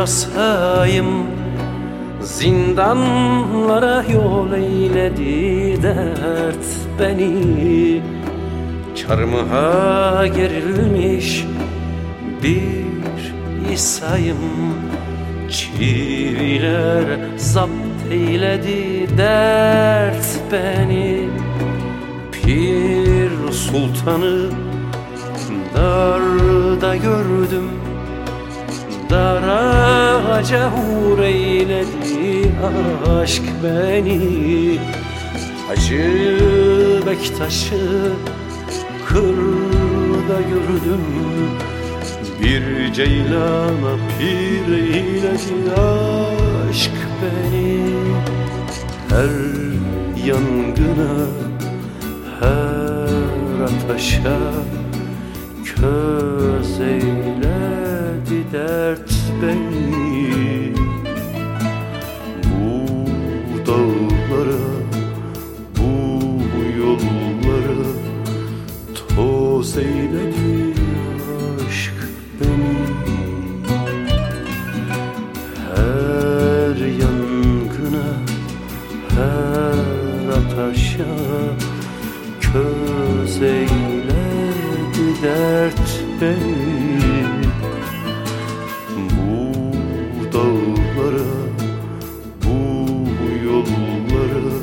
asayım Zindanlara yol eyledi dert beni. Çarmıha gerilmiş bir İsa'yım. Çiviler zapt eyledi dert beni. Pir sultanı darda gördüm Dar ağaca hur eyledi aşk beni. Hacı Bektaş'ı kırda gördüm Bir ceylana pir eyledi aşk beni. Her yangına, her ateşe Köz eyledi dert beni. Bu dağlara, bu yollara Toz eyledi aşk beni. Her yangına, her ateşe Köz eyledi dert beni Bu dağlara, bu yollara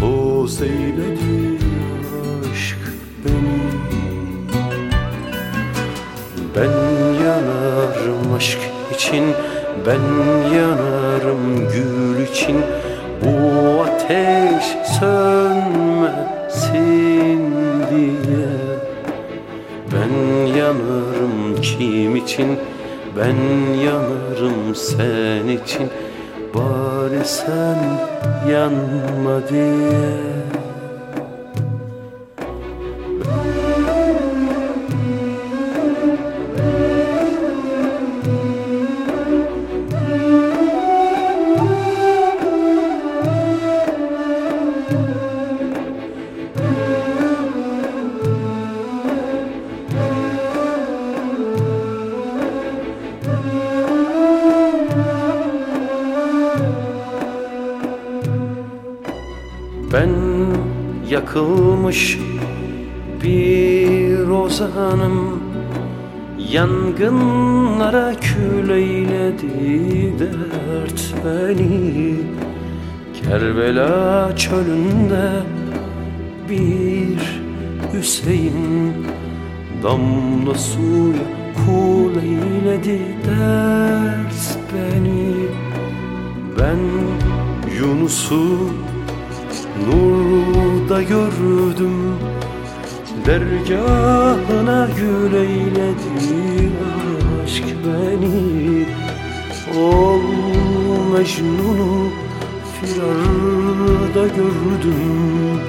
Toz eyledi aşk beni. Ben yanarım aşk için Ben yanarım gül için. Bu ateş sönmesin yanarım kim için? Ben yanarım sen için. Bari sen yanma diye Ben yakılmış bir ozanım. Yangınlara kül eyledi dert beni. Kerbela çölünde bir Hüseyin Damla suya kul eyledi dert beni. Ben Yunus'u Nurda gördüm Dergahına gül eyledi aşk beni. Ol Mecnun'u firarda gördüm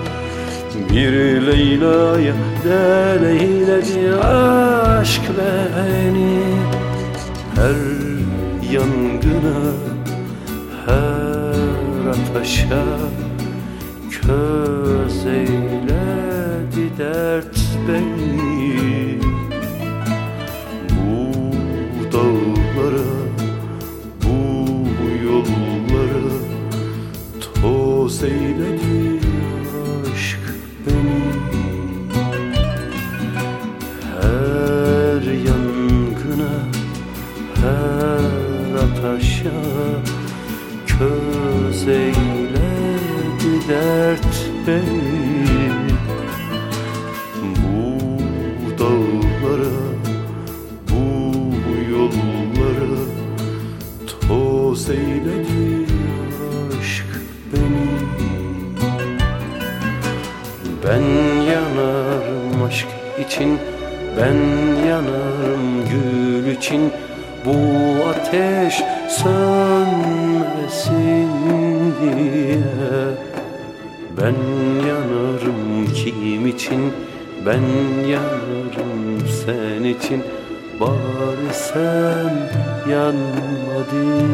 Bir Leyla'ya del eyledi aşk beni. Her yangına, her ateşe Köz eyledi dert beni beni Bu dağlara, bu yollara Toz eyledi aşk beni Ben yanarım aşk için Ben yanarım gül için. Bu ateş sönmesin. diye Ben yanarım kim için? Ben yanarım sen için. Bari sen yanma diye